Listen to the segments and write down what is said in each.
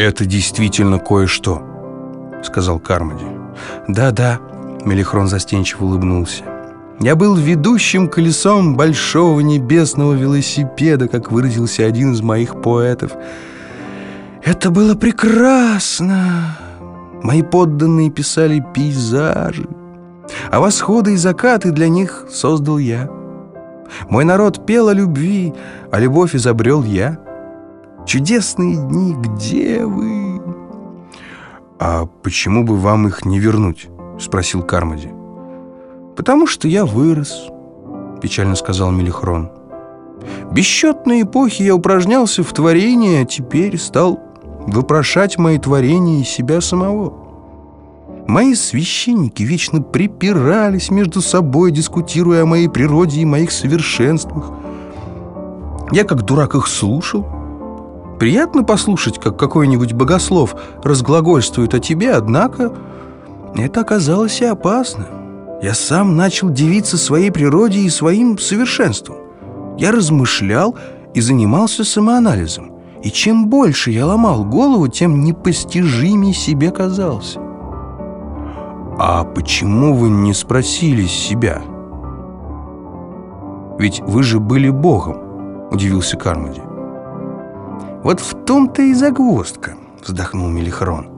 «Это действительно кое-что», — сказал Кармоди. «Да-да», — Мелихрон застенчиво улыбнулся. «Я был ведущим колесом большого небесного велосипеда, как выразился один из моих поэтов. Это было прекрасно. Мои подданные писали пейзажи, а восходы и закаты для них создал я. Мой народ пел о любви, а любовь изобрел я. Чудесные дни, где вы? А почему бы вам их не вернуть? Спросил Кармоди. Потому что я вырос, печально сказал Мелихрон. Бесчетные эпохи я упражнялся в творении, а теперь стал вопрошать мои творения и себя самого. Мои священники вечно припирались между собой, дискутируя о моей природе и моих совершенствах. Я как дурак их слушал. Приятно послушать, как какой-нибудь богослов разглагольствует о тебе, однако это оказалось и опасно. Я сам начал дивиться своей природе и своим совершенством. Я размышлял и занимался самоанализом. И чем больше я ломал голову, тем непостижимее себе казался. «А почему вы не спросили себя?» «Ведь вы же были Богом», — удивился Кармоди. «Вот в том-то и загвоздка», — вздохнул Мелихрон.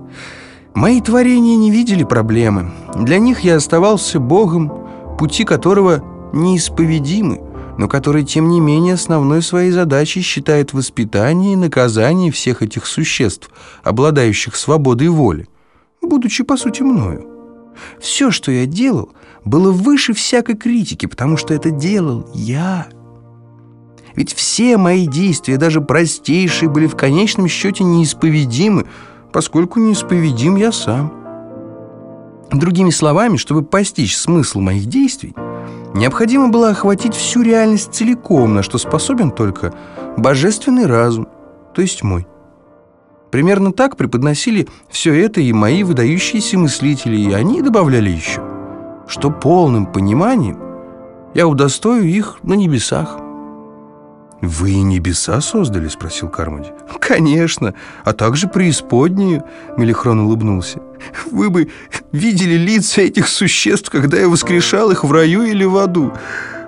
«Мои творения не видели проблемы. Для них я оставался Богом, пути которого неисповедимы, но который, тем не менее, основной своей задачей считает воспитание и наказание всех этих существ, обладающих свободой воли, будучи, по сути, мною. Все, что я делал, было выше всякой критики, потому что это делал я. Ведь все мои действия, даже простейшие, были в конечном счете неисповедимы, поскольку неисповедим я сам. Другими словами, чтобы постичь смысл моих действий, необходимо было охватить всю реальность целиком, на что способен только божественный разум, то есть мой. Примерно так преподносили все это и мои выдающиеся мыслители, и они добавляли еще, что полным пониманием я удостою их на небесах. «Вы и небеса создали?» — спросил Кармоди. «Конечно, а также преисподнюю», — Мелихрон улыбнулся. «Вы бы видели лица этих существ, когда я воскрешал их в раю или в аду.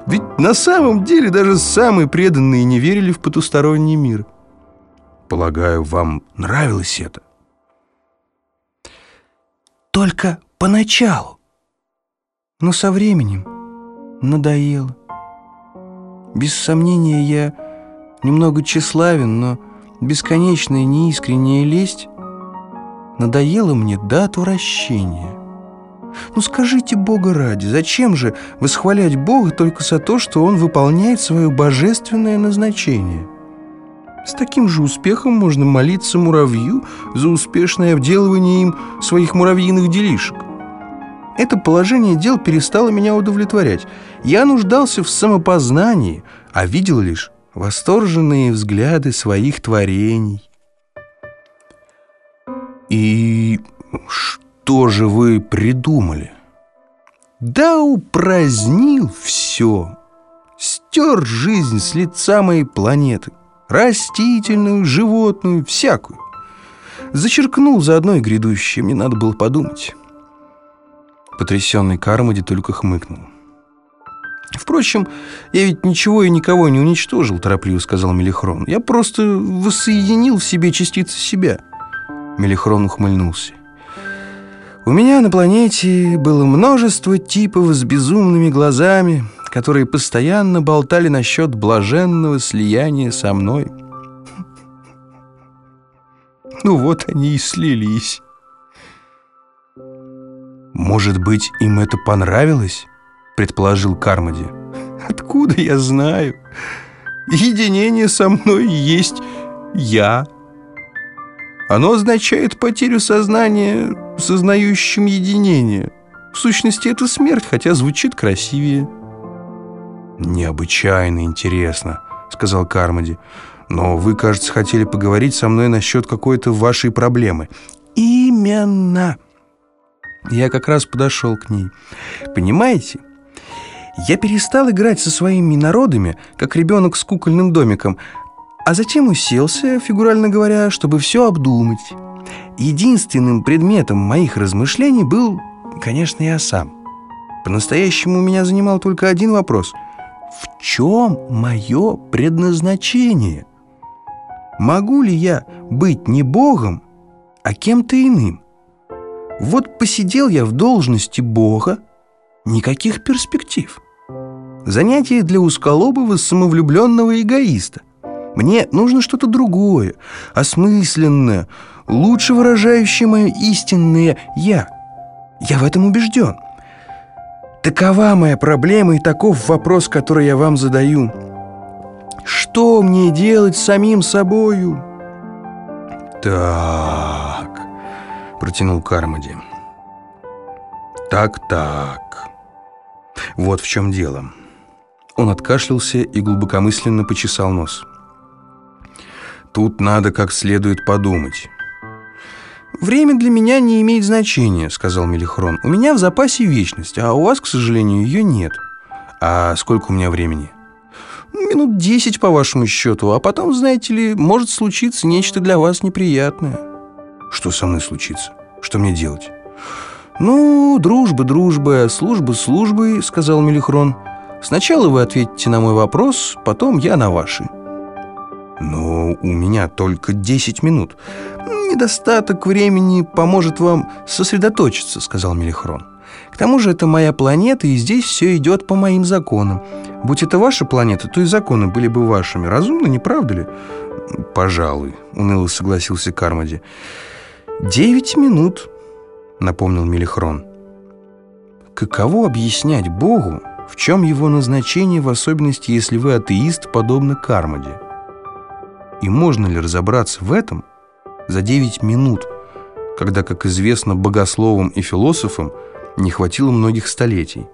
Ведь на самом деле даже самые преданные не верили в потусторонний мир». Полагаю, вам нравилось это? Только поначалу. Но со временем надоело. Без сомнения, я немного тщеславен, но бесконечная неискренняя лесть надоела мне до отвращения. Ну скажите Бога ради, зачем же восхвалять Бога только за то, что Он выполняет свое божественное назначение? С таким же успехом можно молиться муравью за успешное обделывание им своих муравьиных делишек. Это положение дел перестало меня удовлетворять. Я нуждался в самопознании, а видел лишь восторженные взгляды своих творений. И что же вы придумали? Да упразднил все. Стер жизнь с лица моей планеты растительную, животную, всякую. Зачеркнул заодно и грядущее, мне надо было подумать. Потрясенный Кармоди только хмыкнул. «Впрочем, я ведь ничего и никого не уничтожил», — торопливо сказал Мелихрон. «Я просто воссоединил в себе частицы себя». Мелихрон ухмыльнулся. «У меня на планете было множество типов с безумными глазами, которые постоянно болтали насчет блаженного слияния со мной. Ну вот они и слились. «Может быть, им это понравилось?» — предположил Кармоди. «Откуда я знаю? Единение со мной есть я. Оно означает потерю сознания сознающим единение. В сущности, это смерть, хотя звучит красивее». «Необычайно интересно», — сказал Кармоди. «Но вы, кажется, хотели поговорить со мной насчет какой-то вашей проблемы». «Именно!» Я как раз подошел к ней. «Понимаете?» Я перестал играть со своими народами, как ребенок с кукольным домиком, А затем уселся, фигурально говоря, чтобы все обдумать. Единственным предметом моих размышлений был, конечно, я сам. По-настоящему меня занимал только один вопрос. В чем мое предназначение? Могу ли я быть не Богом, а кем-то иным? Вот посидел я в должности Бога, никаких перспектив. Занятие для узколобого самовлюбленного эгоиста. Мне нужно что-то другое, осмысленное, лучше выражающее мое истинное «я». Я в этом убежден. Такова моя проблема и таков вопрос, который я вам задаю. Что мне делать с самим собою? Так, протянул Кармоди. Так-так. Вот в чем дело. Он откашлялся и глубокомысленно почесал нос. Тут надо как следует подумать. «Время для меня не имеет значения», — сказал Мелихрон. «У меня в запасе вечность, а у вас, к сожалению, ее нет». «А сколько у меня времени?» «Минут десять, по вашему счету, а потом, знаете ли, может случиться нечто для вас неприятное». «Что со мной случится? Что мне делать?» «Ну, дружба дружба, служба службой», — сказал Мелихрон. «Сначала вы ответите на мой вопрос, потом я на ваши». «Но у меня только 10 минут. Недостаток времени поможет вам сосредоточиться», — сказал Мелихрон. «К тому же это моя планета, и здесь все идет по моим законам. Будь это ваша планета, то и законы были бы вашими. Разумно, не правда ли?» «Пожалуй», — уныло согласился Кармоди. «Девять минут», — напомнил Мелихрон. «Каково объяснять Богу, в чем его назначение, в особенности, если вы атеист, подобно Кармоди?» И можно ли разобраться в этом за 9 минут, когда, как известно, богословам и философам не хватило многих столетий?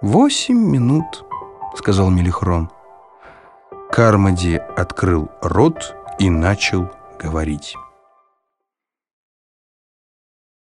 «Восемь минут», — сказал Мелихрон. Кармади открыл рот и начал говорить.